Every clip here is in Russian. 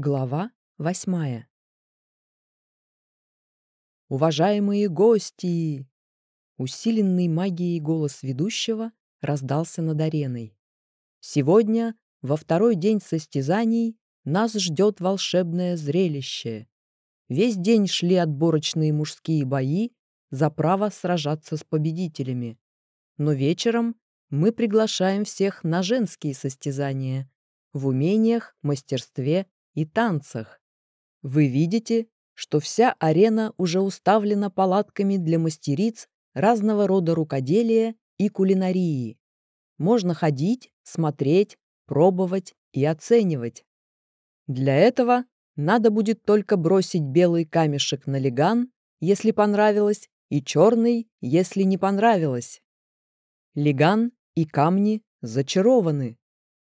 Глава восьмая. «Уважаемые гости!» Усиленный магией голос ведущего раздался над ареной. «Сегодня, во второй день состязаний, нас ждет волшебное зрелище. Весь день шли отборочные мужские бои за право сражаться с победителями. Но вечером мы приглашаем всех на женские состязания в умениях, мастерстве и танцах. Вы видите, что вся арена уже уставлена палатками для мастериц разного рода рукоделия и кулинарии. Можно ходить, смотреть, пробовать и оценивать. Для этого надо будет только бросить белый камешек на леган, если понравилось, и черный, если не понравилось. Леган и камни зачарованы.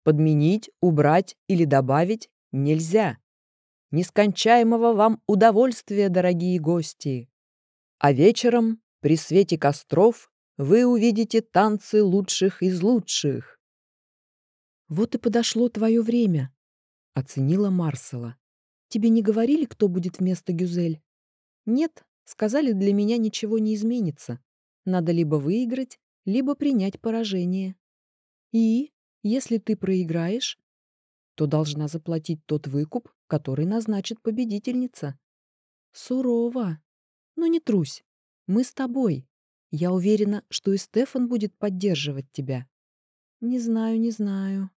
Подменить, убрать или добавить нельзя. Нескончаемого вам удовольствия, дорогие гости! А вечером, при свете костров, вы увидите танцы лучших из лучших. «Вот и подошло твое время», — оценила Марсела. «Тебе не говорили, кто будет вместо Гюзель?» «Нет, сказали, для меня ничего не изменится. Надо либо выиграть, либо принять поражение. И, если ты проиграешь, то должна заплатить тот выкуп, который назначит победительница. Сурово. Но не трусь. Мы с тобой. Я уверена, что и Стефан будет поддерживать тебя. Не знаю, не знаю.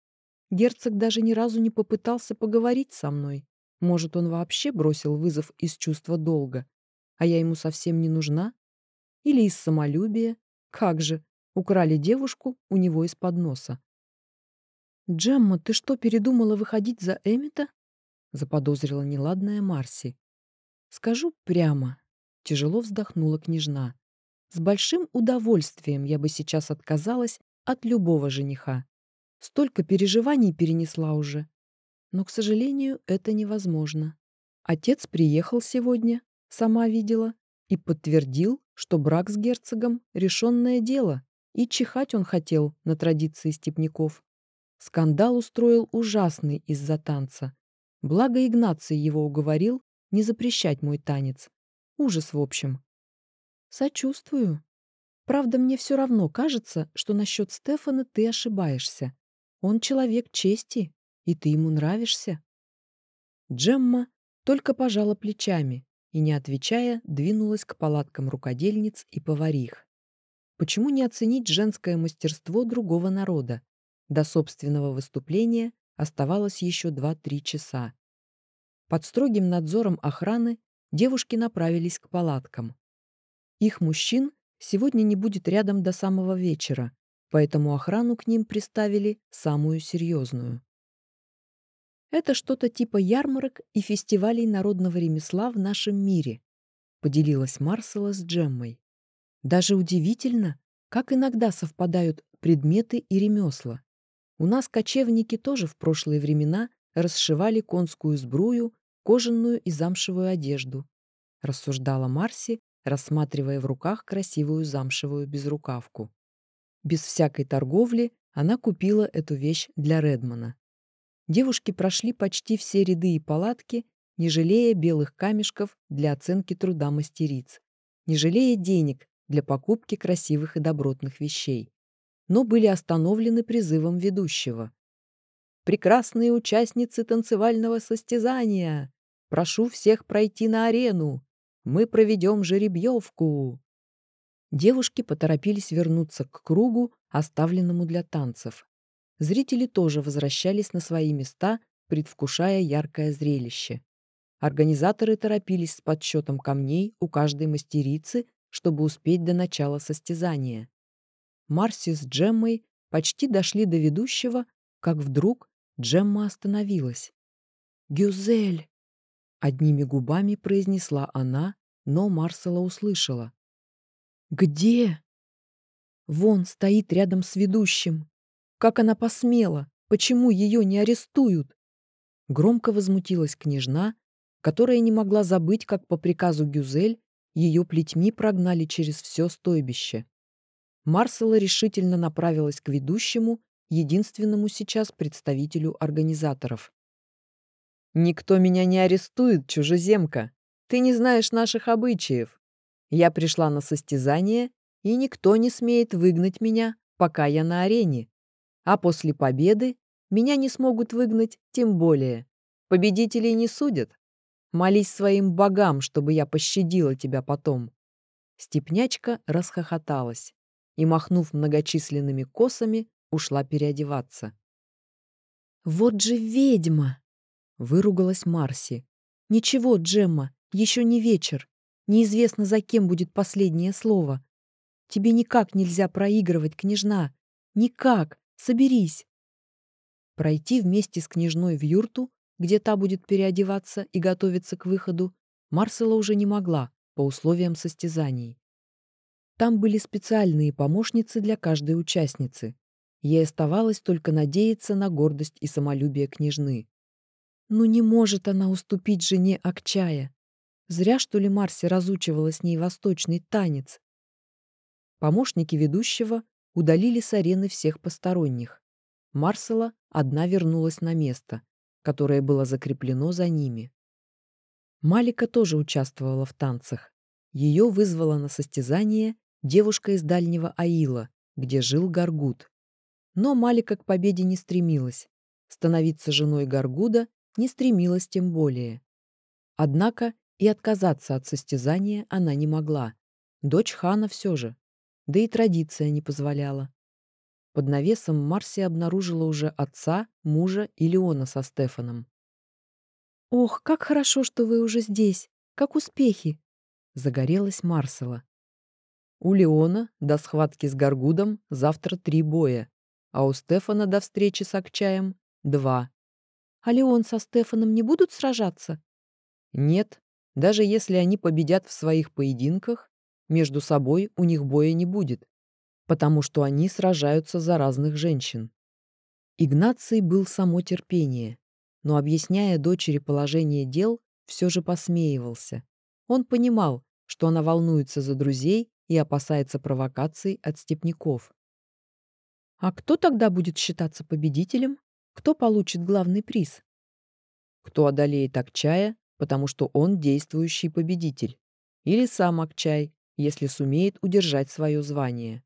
Герцог даже ни разу не попытался поговорить со мной. Может, он вообще бросил вызов из чувства долга, а я ему совсем не нужна? Или из самолюбия? Как же, украли девушку у него из-под носа. «Джемма, ты что, передумала выходить за Эмита?» — заподозрила неладная Марси. «Скажу прямо», — тяжело вздохнула княжна. «С большим удовольствием я бы сейчас отказалась от любого жениха. Столько переживаний перенесла уже. Но, к сожалению, это невозможно. Отец приехал сегодня, сама видела, и подтвердил, что брак с герцогом — решенное дело, и чихать он хотел на традиции степняков. Скандал устроил ужасный из-за танца. Благо Игнаций его уговорил не запрещать мой танец. Ужас в общем. Сочувствую. Правда, мне все равно кажется, что насчет Стефана ты ошибаешься. Он человек чести, и ты ему нравишься. Джемма только пожала плечами и, не отвечая, двинулась к палаткам рукодельниц и поварих. Почему не оценить женское мастерство другого народа? До собственного выступления оставалось еще 2-3 часа. Под строгим надзором охраны девушки направились к палаткам. Их мужчин сегодня не будет рядом до самого вечера, поэтому охрану к ним приставили самую серьезную. Это что-то типа ярмарок и фестивалей народного ремесла в нашем мире, поделилась Марсела с Джеммой. Даже удивительно, как иногда совпадают предметы и ремесла. У нас кочевники тоже в прошлые времена расшивали конскую сбрую, кожаную и замшевую одежду, рассуждала Марси, рассматривая в руках красивую замшевую безрукавку. Без всякой торговли она купила эту вещь для Редмана. Девушки прошли почти все ряды и палатки, не жалея белых камешков для оценки труда мастериц, не жалея денег для покупки красивых и добротных вещей но были остановлены призывом ведущего. «Прекрасные участницы танцевального состязания! Прошу всех пройти на арену! Мы проведем жеребьевку!» Девушки поторопились вернуться к кругу, оставленному для танцев. Зрители тоже возвращались на свои места, предвкушая яркое зрелище. Организаторы торопились с подсчетом камней у каждой мастерицы, чтобы успеть до начала состязания. Марси с Джеммой почти дошли до ведущего, как вдруг Джемма остановилась. «Гюзель!» — одними губами произнесла она, но Марсела услышала. «Где?» «Вон стоит рядом с ведущим. Как она посмела? Почему ее не арестуют?» Громко возмутилась княжна, которая не могла забыть, как по приказу Гюзель ее плетьми прогнали через все стойбище. Марсела решительно направилась к ведущему, единственному сейчас представителю организаторов. Никто меня не арестует, чужеземка. Ты не знаешь наших обычаев. Я пришла на состязание, и никто не смеет выгнать меня, пока я на арене. А после победы меня не смогут выгнать тем более. Победителей не судят. Молись своим богам, чтобы я пощадила тебя потом». Степнячка расхохоталась и, махнув многочисленными косами, ушла переодеваться. «Вот же ведьма!» — выругалась Марси. «Ничего, Джемма, еще не вечер. Неизвестно, за кем будет последнее слово. Тебе никак нельзя проигрывать, княжна. Никак. Соберись. Пройти вместе с княжной в юрту, где та будет переодеваться и готовиться к выходу, Марсела уже не могла по условиям состязаний. Там были специальные помощницы для каждой участницы. Ей оставалось только надеяться на гордость и самолюбие княжны. Ну не может она уступить жене Акчая. Зря, что ли, Марси разучивала с ней восточный танец. Помощники ведущего удалили с арены всех посторонних. Марсела одна вернулась на место, которое было закреплено за ними. Малика тоже участвовала в танцах. Ее вызвала на состязание девушка из дальнего Аила, где жил Гаргут. Но Малика к победе не стремилась. Становиться женой Гаргуда не стремилась тем более. Однако и отказаться от состязания она не могла. Дочь хана все же да и традиция не позволяла. Под навесом Марси обнаружила уже отца, мужа и Леона со Стефаном. «Ох, как хорошо, что вы уже здесь! Как успехи!» — загорелась Марсела. У Леона до схватки с Гаргудом завтра три боя, а у Стефана до встречи с Акчаем два. «А Леон со Стефаном не будут сражаться?» «Нет, даже если они победят в своих поединках, между собой у них боя не будет, потому что они сражаются за разных женщин. Игнаций был само терпение, но, объясняя дочери положение дел, все же посмеивался. Он понимал, что она волнуется за друзей и опасается провокаций от степняков. А кто тогда будет считаться победителем? Кто получит главный приз? Кто одолеет Акчая, потому что он действующий победитель? Или сам Акчай, если сумеет удержать свое звание.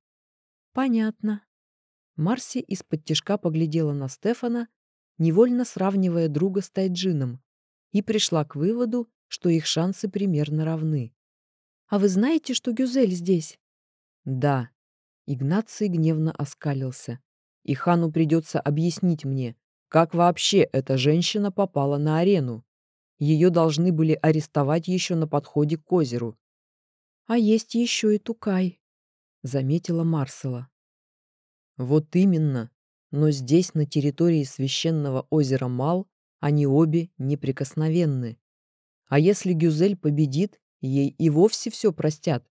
Понятно. Марси из-под тишка поглядела на Стефана, невольно сравнивая друга с Тайджином, и пришла к выводу, что их шансы примерно равны. «А вы знаете, что Гюзель здесь?» «Да». Игнаций гневно оскалился. «И хану придется объяснить мне, как вообще эта женщина попала на арену. Ее должны были арестовать еще на подходе к озеру. А есть еще и Тукай, заметила Марсела. Вот именно. Но здесь, на территории священного озера Мал, они обе неприкосновенны. А если Гюзель победит, ей и вовсе все простят.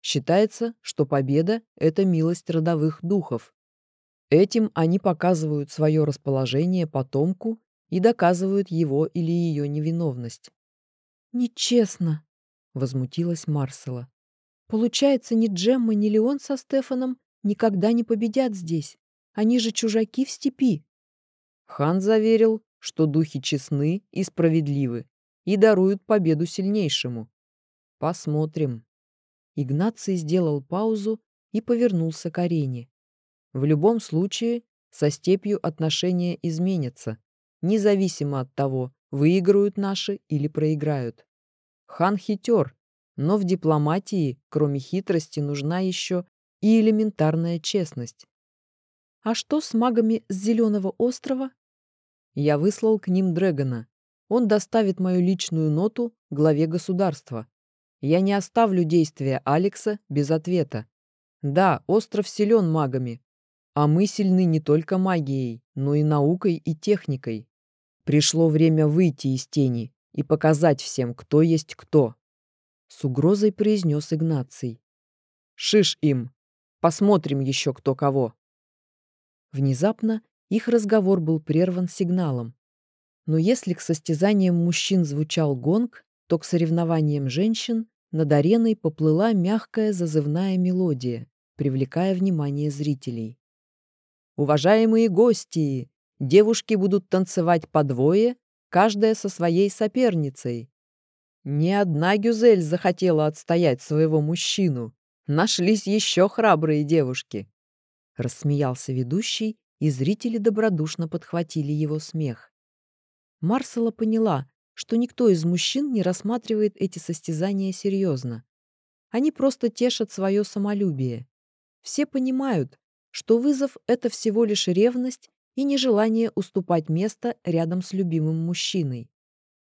Считается, что победа — это милость родовых духов. Этим они показывают свое расположение потомку и доказывают его или ее невиновность. «Нечестно!» — возмутилась Марсела. «Получается, ни Джемма, ни Леон со Стефаном никогда не победят здесь. Они же чужаки в степи». Хан заверил, что духи честны и справедливы и даруют победу сильнейшему. Посмотрим. Игнаций сделал паузу и повернулся к арене. В любом случае, со степью отношения изменятся, независимо от того, выиграют наши или проиграют. Хан хитер, но в дипломатии, кроме хитрости, нужна еще и элементарная честность. А что с магами с Зеленого острова? Я выслал к ним Дрэгона. Он доставит мою личную ноту главе государства. Я не оставлю действия Алекса без ответа. Да, остров силен магами, а мы сильны не только магией, но и наукой и техникой. Пришло время выйти из тени и показать всем, кто есть кто. С угрозой произнес Игнаций. Шиш им! Посмотрим еще кто кого. Внезапно их разговор был прерван сигналом. Но если к состязаниям мужчин звучал гонг, то к соревнованиям женщин над ареной поплыла мягкая зазывная мелодия, привлекая внимание зрителей. «Уважаемые гости! Девушки будут танцевать по двое, каждая со своей соперницей. Ни одна Гюзель захотела отстоять своего мужчину. Нашлись еще храбрые девушки. Рассмеялся ведущий, и зрители добродушно подхватили его смех. Марсела поняла, что никто из мужчин не рассматривает эти состязания серьезно. Они просто тешат свое самолюбие. Все понимают, что вызов — это всего лишь ревность и нежелание уступать место рядом с любимым мужчиной.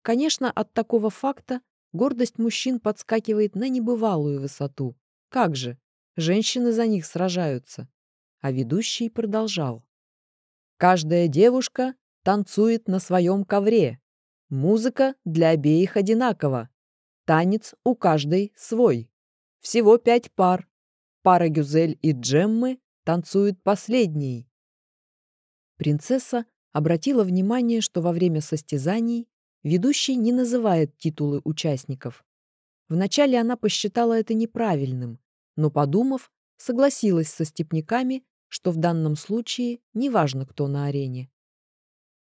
Конечно, от такого факта гордость мужчин подскакивает на небывалую высоту. Как же, женщины за них сражаются. А ведущий продолжал. Каждая девушка танцует на своем ковре. Музыка для обеих одинакова. Танец у каждой свой. Всего пять пар. Пара Гюзель и Джеммы танцуют последней. Принцесса обратила внимание, что во время состязаний Ведущий не называет титулы участников. Вначале она посчитала это неправильным, но, подумав, согласилась со степняками, что в данном случае неважно, кто на арене.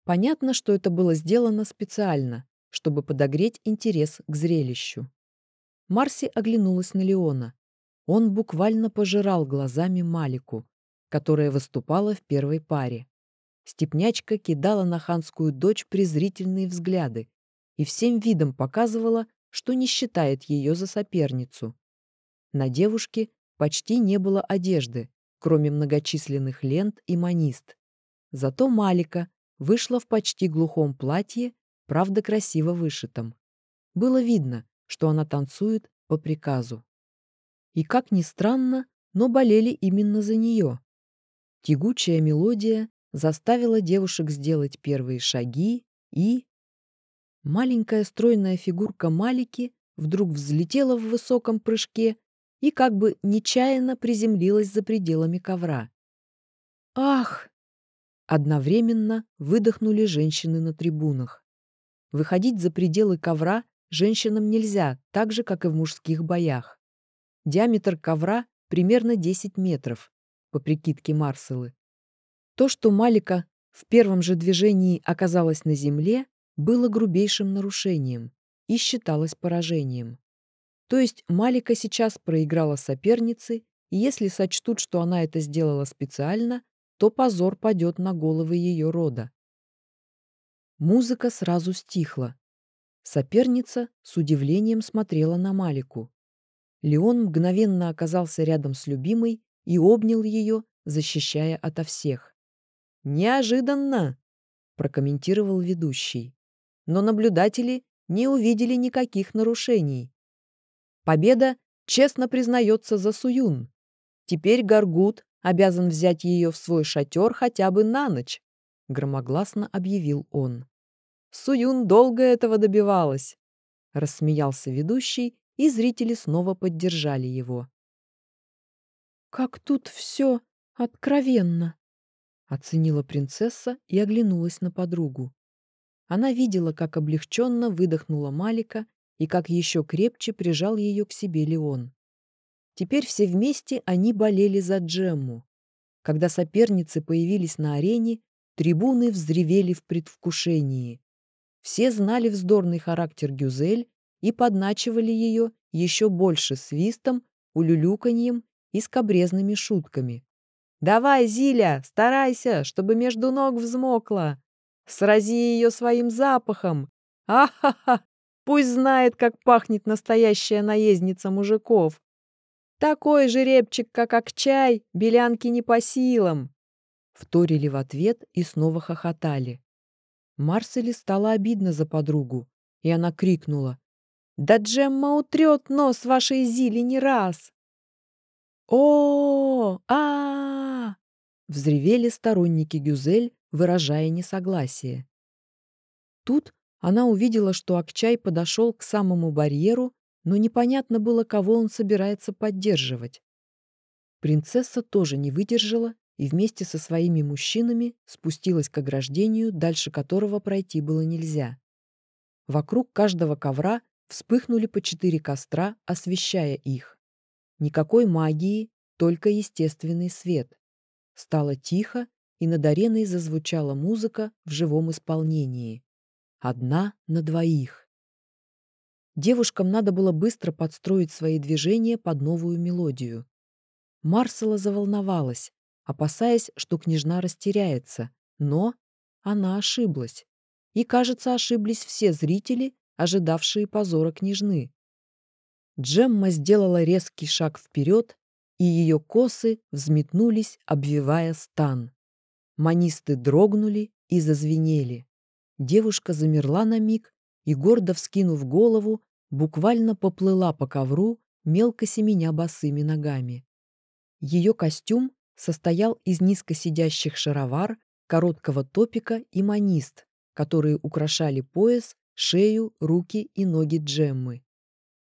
Понятно, что это было сделано специально, чтобы подогреть интерес к зрелищу. Марси оглянулась на Леона. Он буквально пожирал глазами Малику, которая выступала в первой паре. Степнячка кидала на ханскую дочь презрительные взгляды и всем видом показывала, что не считает ее за соперницу. На девушке почти не было одежды, кроме многочисленных лент и манист. Зато Малика вышла в почти глухом платье, правда красиво вышитом. Было видно, что она танцует по приказу. И как ни странно, но болели именно за нее. Тягучая мелодия заставила девушек сделать первые шаги и... Маленькая стройная фигурка Малики вдруг взлетела в высоком прыжке и как бы нечаянно приземлилась за пределами ковра. «Ах!» Одновременно выдохнули женщины на трибунах. Выходить за пределы ковра женщинам нельзя, так же, как и в мужских боях. Диаметр ковра примерно 10 метров, по прикидке Марселы. То, что Малика в первом же движении оказалась на земле, было грубейшим нарушением и считалось поражением. То есть Малика сейчас проиграла сопернице, и если сочтут, что она это сделала специально, то позор падет на головы ее рода. Музыка сразу стихла. Соперница с удивлением смотрела на Малику. Леон мгновенно оказался рядом с любимой и обнял ее, защищая ото всех. «Неожиданно!» – прокомментировал ведущий. Но наблюдатели не увидели никаких нарушений. Победа честно признается за Суюн. Теперь Гаргут обязан взять ее в свой шатер хотя бы на ночь, громогласно объявил он. Суюн долго этого добивалась, рассмеялся ведущий, и зрители снова поддержали его. Как тут все откровенно, Оценила принцесса и оглянулась на подругу. Она видела, как облегченно выдохнула Малика и как еще крепче прижал ее к себе Леон. Теперь все вместе они болели за Джемму. Когда соперницы появились на арене, трибуны взревели в предвкушении. Все знали вздорный характер Гюзель и подначивали ее еще больше свистом, улюлюканьем и скобрезными шутками. Давай, Зиля, старайся, чтобы между ног взмокла. Срази ее своим запахом. А-ха-ха! Пусть знает, как пахнет настоящая наездница мужиков. Такой же репчик, как Акчай, белянки не по силам. Вторили в ответ и снова хохотали. Марсели стало обидно за подругу, и она крикнула. «Да Джемма утрет нос вашей Зили не раз!» О, а, взревели сторонники Гюзель, выражая несогласие. Тут она увидела, что Акчай подошел к самому барьеру, но непонятно было, кого он собирается поддерживать. Принцесса тоже не выдержала и вместе со своими мужчинами спустилась к ограждению, дальше которого пройти было нельзя. Вокруг каждого ковра вспыхнули по четыре костра, освещая их. Никакой магии, только естественный свет. Стало тихо, и над ареной зазвучала музыка в живом исполнении. одна на двоих. Девушкам надо было быстро подстроить свои движения под новую мелодию. Марсела заволновалась, опасаясь, что княжна растеряется, но она ошиблась. И, кажется, ошиблись все зрители, ожидавшие позора княжны. Джемма сделала резкий шаг вперед, и ее косы взметнулись, обвивая стан. Манисты дрогнули и зазвенели. Девушка замерла на миг и, гордо вскинув голову, буквально поплыла по ковру, мелко семеня босыми ногами. Ее костюм состоял из низко сидящих шаровар, короткого топика и манист, которые украшали пояс, шею, руки и ноги Джеммы.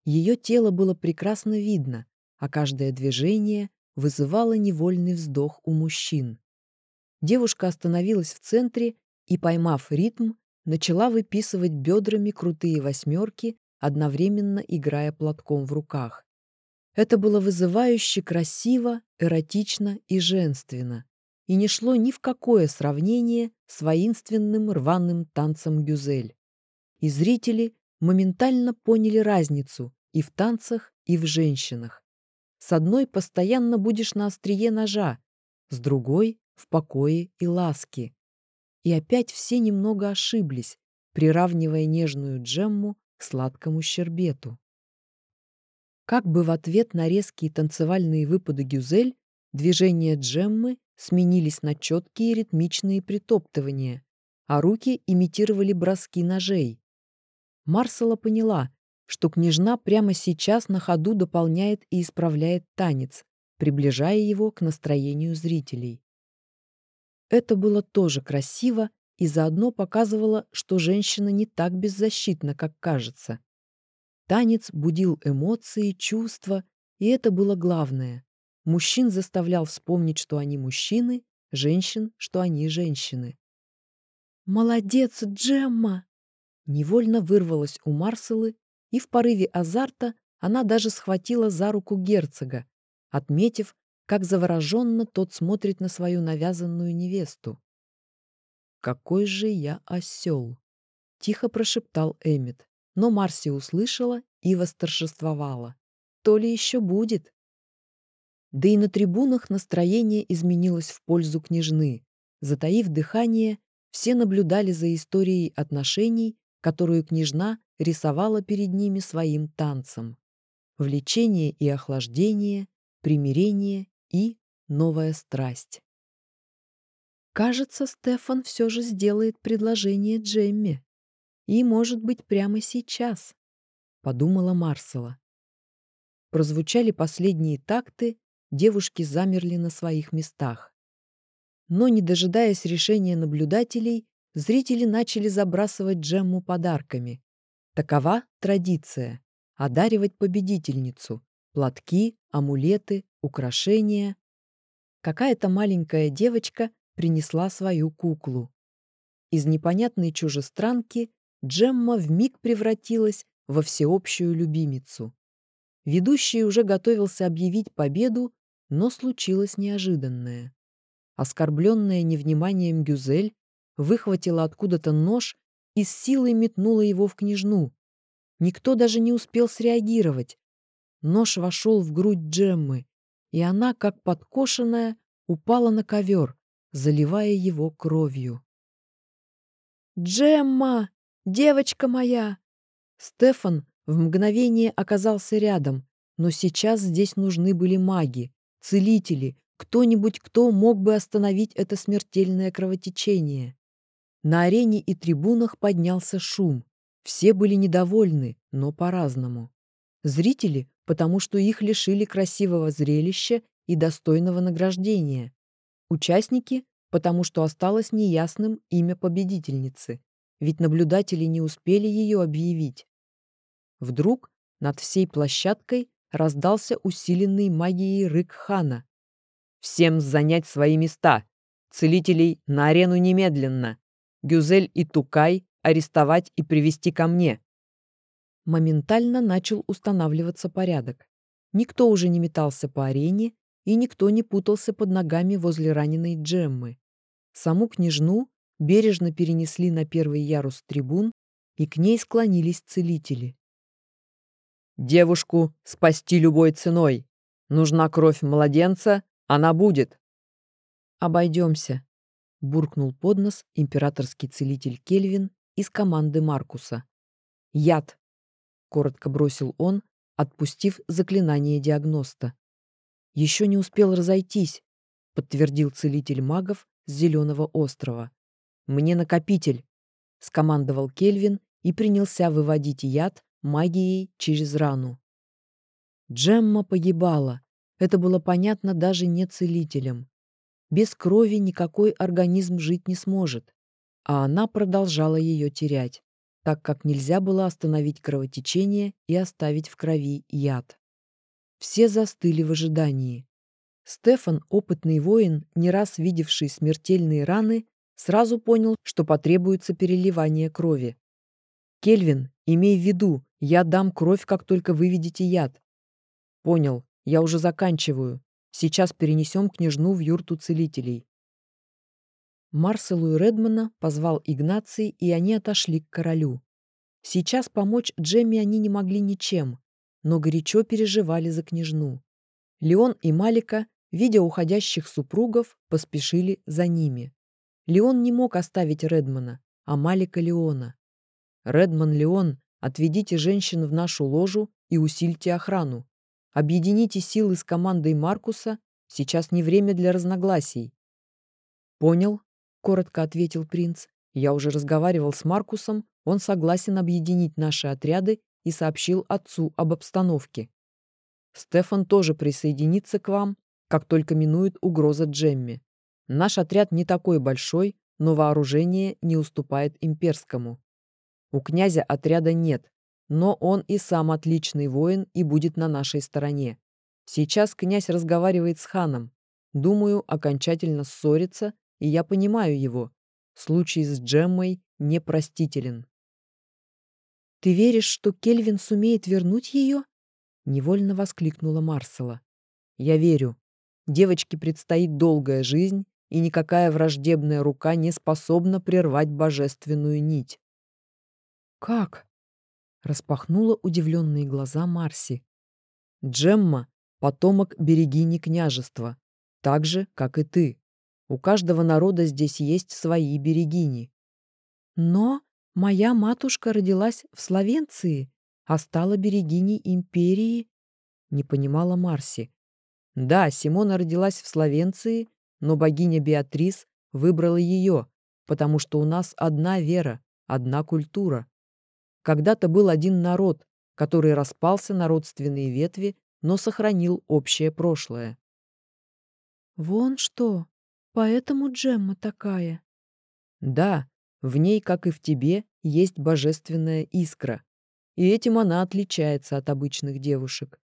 Ее тело было прекрасно видно, а каждое движение вызывало невольный вздох у мужчин. Девушка остановилась в центре и, поймав ритм, начала выписывать бедрами крутые восьмерки, одновременно играя платком в руках. Это было вызывающе красиво, эротично и женственно, и не шло ни в какое сравнение с воинственным рваным танцем Гюзель. И зрители моментально поняли разницу и в танцах, и в женщинах. С одной постоянно будешь на острие ножа, с другой — в покое и ласке. И опять все немного ошиблись, приравнивая нежную джемму к сладкому щербету. Как бы в ответ на резкие танцевальные выпады Гюзель движения джеммы сменились на четкие ритмичные притоптывания, а руки имитировали броски ножей. Марсела поняла, что княжна прямо сейчас на ходу дополняет и исправляет танец, приближая его к настроению зрителей. Это было тоже красиво и заодно показывало, что женщина не так беззащитна, как кажется. Танец будил эмоции, чувства, и это было главное. Мужчин заставлял вспомнить, что они мужчины, женщин, что они женщины. «Молодец, Джемма!» Невольно вырвалась у Марселы, и в порыве азарта она даже схватила за руку герцога, отметив, как завороженно тот смотрит на свою навязанную невесту. «Какой же я осел!» — тихо прошептал Эммет, но Марси услышала и восторжествовала. «То ли еще будет!» Да и на трибунах настроение изменилось в пользу княжны. Затаив дыхание, все наблюдали за историей отношений, которую княжна рисовала перед ними своим танцем. Влечение и охлаждение, примирение и новая страсть. Кажется, Стефан все же сделает предложение Джемме. И, может быть, прямо сейчас, подумала Марсела. Прозвучали последние такты, девушки замерли на своих местах. Но, не дожидаясь решения наблюдателей, зрители начали забрасывать Джемму подарками, Такова традиция – одаривать победительницу. Платки, амулеты, украшения. Какая-то маленькая девочка принесла свою куклу. Из непонятной чужестранки Джемма вмиг превратилась во всеобщую любимицу. Ведущий уже готовился объявить победу, но случилось неожиданное. Оскорбленная невниманием Гюзель выхватила откуда-то нож и с силой метнула его в княжну. Никто даже не успел среагировать. Нож вошел в грудь Джеммы, и она, как подкошенная, упала на ковер, заливая его кровью. «Джемма! Девочка моя!» Стефан в мгновение оказался рядом, но сейчас здесь нужны были маги, целители, кто-нибудь, кто мог бы остановить это смертельное кровотечение. На арене и трибунах поднялся шум. Все были недовольны, но по-разному. Зрители, потому что их лишили красивого зрелища и достойного награждения. Участники, потому что осталось неясным имя победительницы, ведь наблюдатели не успели ее объявить. Вдруг над всей площадкой раздался усиленный магией рык хана. «Всем занять свои места! Целителей на арену немедленно!» Гюзель и Тукай арестовать и привести ко мне. Моментально начал устанавливаться порядок. Никто уже не метался по арене, и никто не путался под ногами возле раненой Джеммы. Саму княжну бережно перенесли на первый ярус трибун, и к ней склонились целители. «Девушку спасти любой ценой. Нужна кровь младенца, она будет». «Обойдемся», — буркнул под нос императорский целитель Кельвин из команды Маркуса. «Яд», — коротко бросил он, отпустив заклинание диагноста. «Еще не успел разойтись», — подтвердил целитель магов с Зеленого острова. «Мне накопитель», — скомандовал Кельвин и принялся выводить яд магией через рану. Джемма погибала. Это было понятно даже не целителям. Без крови никакой организм жить не сможет. А она продолжала ее терять, так как нельзя было остановить кровотечение и оставить в крови яд. Все застыли в ожидании. Стефан, опытный воин, не раз видевший смертельные раны, сразу понял, что потребуется переливание крови. «Кельвин, имей в виду, я дам кровь, как только выведете яд». «Понял, я уже заканчиваю. Сейчас перенесем княжну в юрту целителей». Марселу и Редмана позвал Игнаций, и они отошли к королю. Сейчас помочь Джемме они не могли ничем, но горячо переживали за княжну. Леон и Малика, видя уходящих супругов, поспешили за ними. Леон не мог оставить Редмана, а Малика Леона. «Редман, Леон, отведите женщин в нашу ложу и усильте охрану. Объедините силы с командой Маркуса, сейчас не время для разногласий». «Понял», — коротко ответил принц. «Я уже разговаривал с Маркусом, он согласен объединить наши отряды и сообщил отцу об обстановке. Стефан тоже присоединится к вам, как только минует угроза Джемми. Наш отряд не такой большой, но вооружение не уступает имперскому. У князя отряда нет, но он и сам отличный воин и будет на нашей стороне. Сейчас князь разговаривает с ханом. Думаю, окончательно ссорится, и я понимаю его. Случай с Джеммой непростителен. «Ты веришь, что Кельвин сумеет вернуть ее?» — невольно воскликнула Марсела. «Я верю. Девочке предстоит долгая жизнь, и никакая враждебная рука не способна прервать божественную нить. «Как?» — распахнула удивленные глаза Марси. «Джемма — потомок берегини княжества, так же, как и ты. У каждого народа здесь есть свои берегини». «Но моя матушка родилась в Словенции, а стала берегиней империи», — не понимала Марси. «Да, Симона родилась в Словенции, но богиня Беатрис выбрала ее, потому что у нас одна вера, одна культура. Когда-то был один народ, который распался на родственные ветви, но сохранил общее прошлое. «Вон что! Поэтому Джемма такая!» «Да, в ней, как и в тебе, есть божественная искра, и этим она отличается от обычных девушек.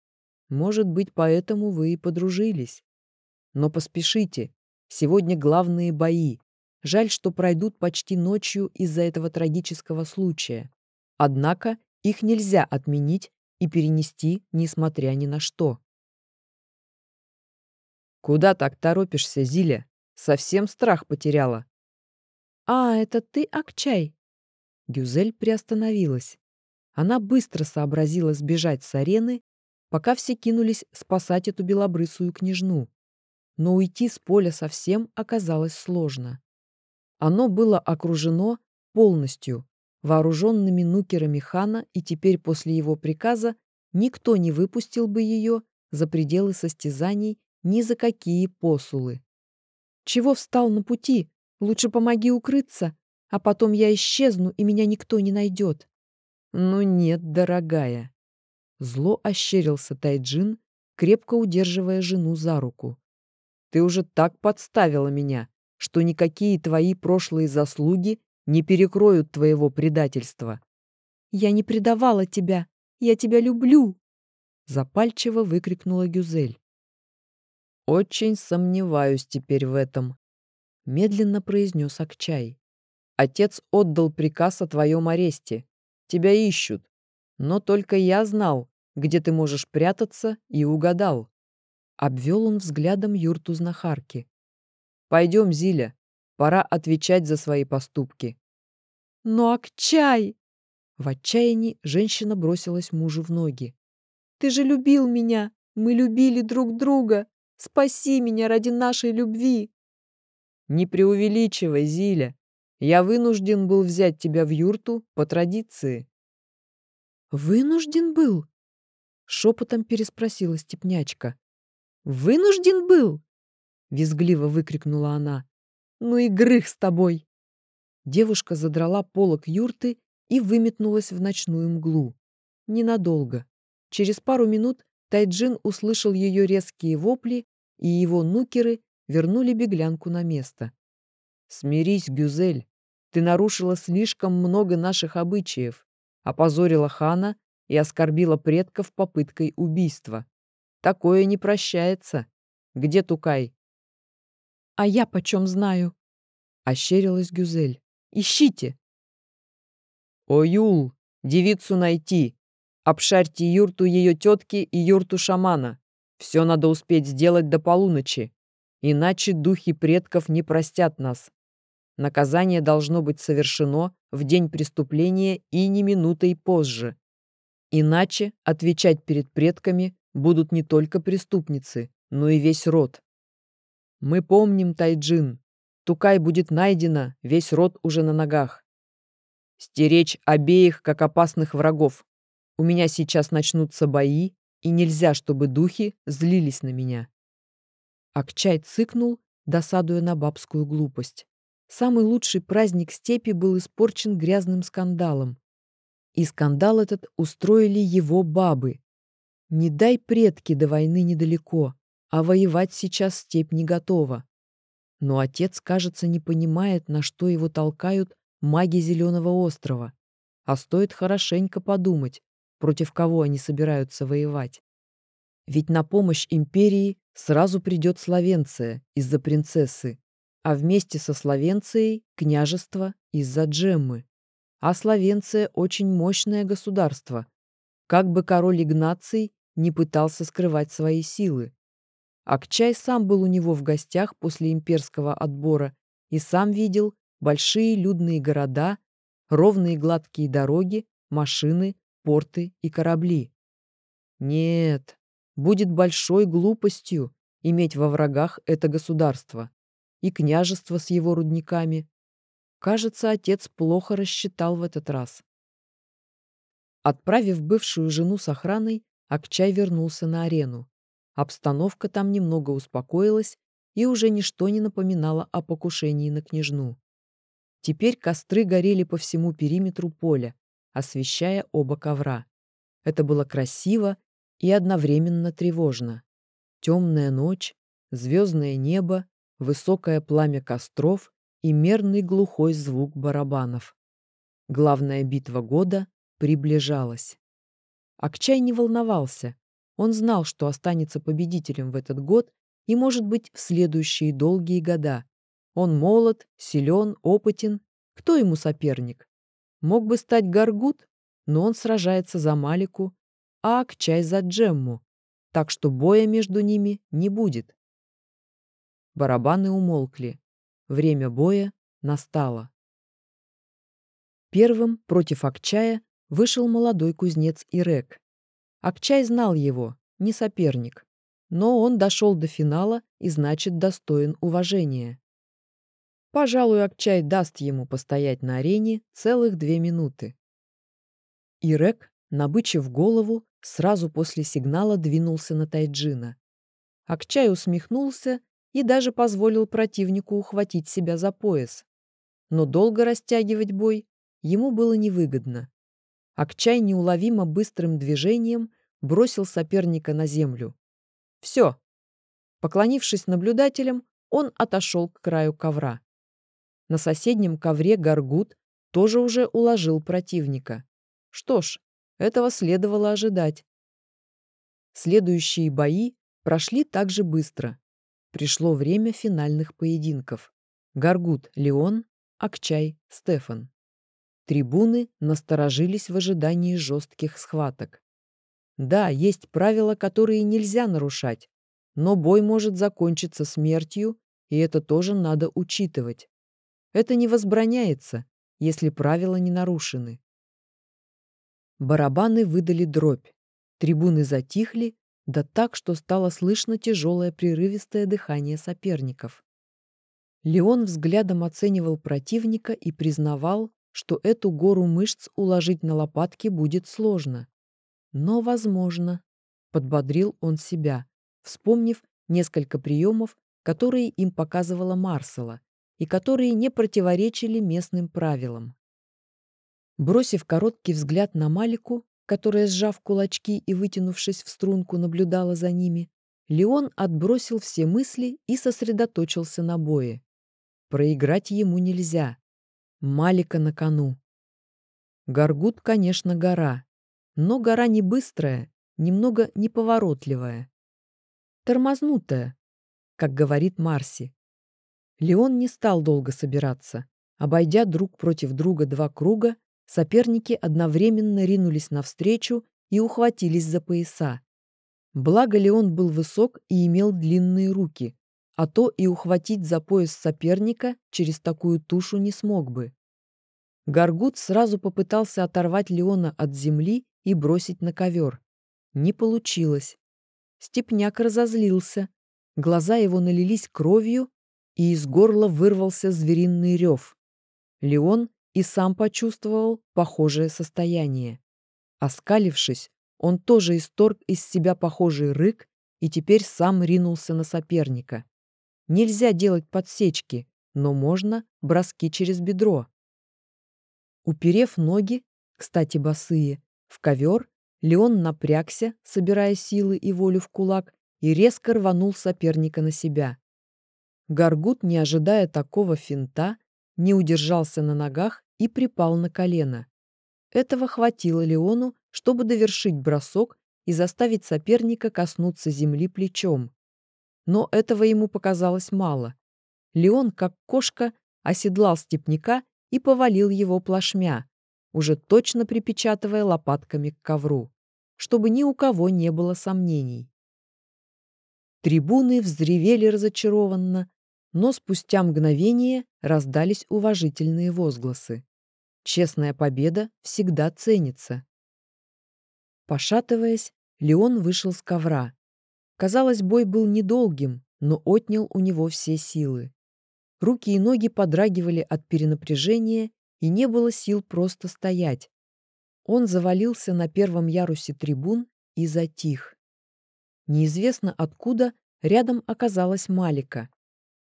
Может быть, поэтому вы и подружились. Но поспешите, Сегодня главные бои. Жаль, что пройдут почти ночью из-за этого трагического случая. Однако их нельзя отменить и перенести, несмотря ни на что. «Куда так торопишься, Зиля? Совсем страх потеряла?» «А, это ты, Акчай?» Гюзель приостановилась. Она быстро сообразила сбежать с арены, пока все кинулись спасать эту белобрысую княжну но уйти с поля совсем оказалось сложно. Оно было окружено полностью вооруженными нукерами хана, и теперь после его приказа никто не выпустил бы ее за пределы состязаний ни за какие посулы. «Чего встал на пути? Лучше помоги укрыться, а потом я исчезну, и меня никто не найдет». «Ну нет, дорогая». Зло ощерился Тайджин, крепко удерживая жену за руку. Ты уже так подставила меня, что никакие твои прошлые заслуги не перекроют твоего предательства. Я не предавала тебя. Я тебя люблю, запальчиво выкрикнула Гюзель. Очень сомневаюсь теперь в этом, медленно произнес Акчай. Отец отдал приказ о твоем аресте. Тебя ищут. Но только я знал, где ты можешь прятаться, и угадал. Обвел он взглядом юрту знахарки. «Пойдем, Зиля, пора отвечать за свои поступки». «Но Акчай!» В отчаянии женщина бросилась мужу в ноги. «Ты же любил меня! Мы любили друг друга! Спаси меня ради нашей любви!» «Не преувеличивай, Зиля! Я вынужден был взять тебя в юрту по традиции». «Вынужден был?» — шепотом переспросила степнячка. «Вынужден был?» — визгливо выкрикнула она. «Ну и грых с тобой!» Девушка задрала полок юрты и выметнулась в ночную мглу. Ненадолго. Через пару минут Тайджин услышал ее резкие вопли, и его нукеры вернули беглянку на место. «Смирись, Гюзель, ты нарушила слишком много наших обычаев, опозорила хана и оскорбила предков попыткой убийства. Такое не прощается. Где Тукай?» «А я почем знаю?» — ощерилась Гюзель. «Ищите!» «О, Юл, девицу найти! Обшарьте юрту ее тетки и юрту шамана. Все надо успеть сделать до полуночи, иначе духи предков не простят нас. Наказание должно быть совершено в день преступления и не минутой позже. Иначе отвечать перед предками будут не только преступницы, но и весь род. Мы помним, Тайджин. Тукай будет найдена, весь род уже на ногах. Стеречь обеих, как опасных врагов. У меня сейчас начнутся бои, и нельзя, чтобы духи злились на меня. Акчай цыкнул, досадуя на бабскую глупость. Самый лучший праздник степи был испорчен грязным скандалом. И скандал этот устроили его бабы. Не дай предки до войны недалеко, а воевать сейчас степь не готова. Но отец, кажется, не понимает, на что его толкают маги Зеленого острова. А стоит хорошенько подумать, против кого они собираются воевать. Ведь на помощь империи сразу придет Словенция из-за принцессы, а вместе со Словенцией – княжество из-за Джеммы. А Словенция – очень мощное государство. Как бы король Игнаций не пытался скрывать свои силы. Акчай сам был у него в гостях после имперского отбора и сам видел большие людные города, ровные гладкие дороги, машины, порты и корабли. Нет, будет большой глупостью иметь во врагах это государство и княжество с его рудниками. Кажется, отец плохо рассчитал в этот раз. Отправив бывшую жену с охраной, Акчай вернулся на арену. Обстановка там немного успокоилась, и уже ничто не напоминало о покушении на княжну. Теперь костры горели по всему периметру поля, освещая оба ковра. Это было красиво и одновременно тревожно. Темная ночь, звездное небо, высокое пламя костров и мерный глухой звук барабанов. Главная битва года приближалась. Акчай не волновался. Он знал, что останется победителем в этот год и, может быть, в следующие долгие года. Он молод, силен, опытен. Кто ему соперник? Мог бы стать Гаргут, но он сражается за Малику, а Акчай за Джемму, так что боя между ними не будет. Барабаны умолкли. Время боя настало. Первым против Акчая вышел молодой кузнец Ирек. Акчай знал его, не соперник, но он дошел до финала и значит достоин уважения. Пожалуй, Акчай даст ему постоять на арене целых две минуты. Ирек, набычив голову, сразу после сигнала двинулся на Тайджина. Акчай усмехнулся и даже позволил противнику ухватить себя за пояс. Но долго растягивать бой ему было невыгодно. Акчай неуловимо быстрым движением бросил соперника на землю. Все. Поклонившись наблюдателям, он отошел к краю ковра. На соседнем ковре Гаргут тоже уже уложил противника. Что ж, этого следовало ожидать. Следующие бои прошли также быстро. Пришло время финальных поединков. Гаргут – Леон, Акчай – Стефан. Трибуны насторожились в ожидании жестких схваток. Да, есть правила, которые нельзя нарушать, но бой может закончиться смертью, и это тоже надо учитывать. Это не возбраняется, если правила не нарушены. Барабаны выдали дробь. Трибуны затихли, да так, что стало слышно тяжелое прерывистое дыхание соперников. Леон взглядом оценивал противника и признавал, что эту гору мышц уложить на лопатки будет сложно. Но возможно, подбодрил он себя, вспомнив несколько приемов, которые им показывала Марсела и которые не противоречили местным правилам. Бросив короткий взгляд на Малику, которая, сжав кулачки и вытянувшись в струнку, наблюдала за ними, Леон отбросил все мысли и сосредоточился на бое. Проиграть ему нельзя. Малика на кону. Гаргут, конечно, гора, но гора не быстрая, немного неповоротливая. Тормознутая, как говорит Марси. Леон не стал долго собираться. Обойдя друг против друга два круга, соперники одновременно ринулись навстречу и ухватились за пояса. Благо Леон был высок и имел длинные руки, а то и ухватить за пояс соперника через такую тушу не смог бы. Гаргут сразу попытался оторвать Леона от земли и бросить на ковер. Не получилось. Степняк разозлился. Глаза его налились кровью, и из горла вырвался звериный рев. Леон и сам почувствовал похожее состояние. Оскалившись, он тоже исторг из себя похожий рык и теперь сам ринулся на соперника. Нельзя делать подсечки, но можно броски через бедро. Уперев ноги, кстати, босые, в ковер, Леон напрягся, собирая силы и волю в кулак, и резко рванул соперника на себя. Гаргут, не ожидая такого финта, не удержался на ногах и припал на колено. Этого хватило Леону, чтобы довершить бросок и заставить соперника коснуться земли плечом. Но этого ему показалось мало. Леон, как кошка, оседлал степняка и повалил его плашмя, уже точно припечатывая лопатками к ковру, чтобы ни у кого не было сомнений. Трибуны взревели разочарованно, но спустя мгновение раздались уважительные возгласы. Честная победа всегда ценится. Пошатываясь, Леон вышел с ковра. Казалось, бой был недолгим, но отнял у него все силы. Руки и ноги подрагивали от перенапряжения, и не было сил просто стоять. Он завалился на первом ярусе трибун и затих. Неизвестно откуда рядом оказалась Малика.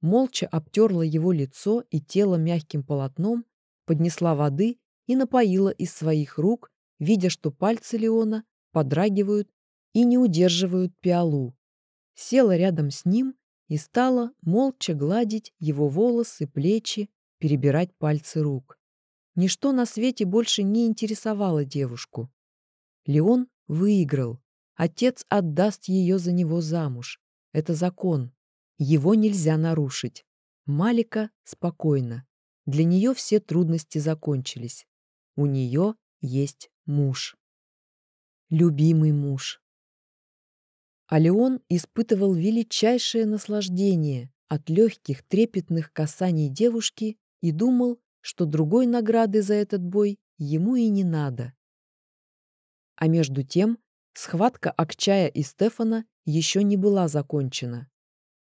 Молча обтерла его лицо и тело мягким полотном, поднесла воды и напоила из своих рук, видя, что пальцы Леона подрагивают и не удерживают пиалу. Села рядом с ним и стала молча гладить его волосы, плечи, перебирать пальцы рук. Ничто на свете больше не интересовало девушку. Леон выиграл. Отец отдаст ее за него замуж. Это закон. Его нельзя нарушить. Малика спокойна. Для нее все трудности закончились. У нее есть муж. Любимый муж. А Леон испытывал величайшее наслаждение от легких трепетных касаний девушки и думал, что другой награды за этот бой ему и не надо. А между тем схватка Акчая и Стефана еще не была закончена.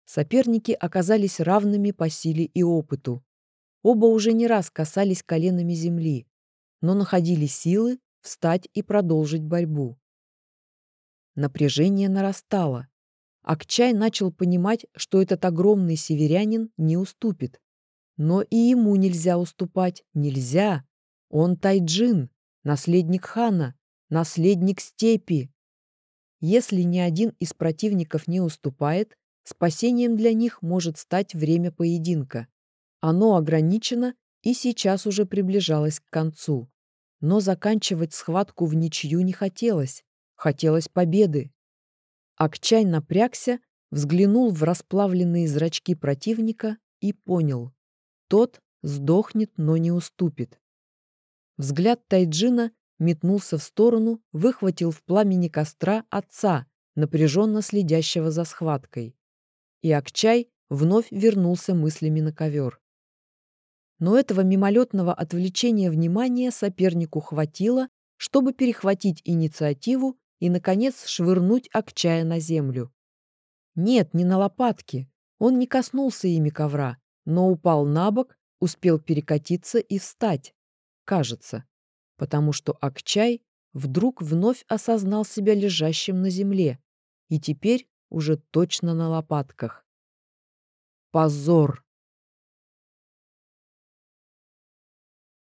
Соперники оказались равными по силе и опыту. Оба уже не раз касались коленами земли, но находили силы встать и продолжить борьбу. Напряжение нарастало. Акчай начал понимать, что этот огромный северянин не уступит. Но и ему нельзя уступать, нельзя. Он тайджин, наследник хана, наследник степи. Если ни один из противников не уступает, спасением для них может стать время поединка. Оно ограничено и сейчас уже приближалось к концу. Но заканчивать схватку в ничью не хотелось. Хотелось победы. Акчай напрягся, взглянул в расплавленные зрачки противника и понял. Тот сдохнет, но не уступит. Взгляд Тайджина метнулся в сторону, выхватил в пламени костра отца, напряженно следящего за схваткой. И Акчай вновь вернулся мыслями на ковер. Но этого мимолетного отвлечения внимания сопернику хватило, чтобы перехватить инициативу и, наконец, швырнуть Акчая на землю. Нет, не на лопатки. Он не коснулся ими ковра, но упал на бок, успел перекатиться и встать. Кажется. Потому что Акчай вдруг вновь осознал себя лежащим на земле и теперь уже точно на лопатках. Позор!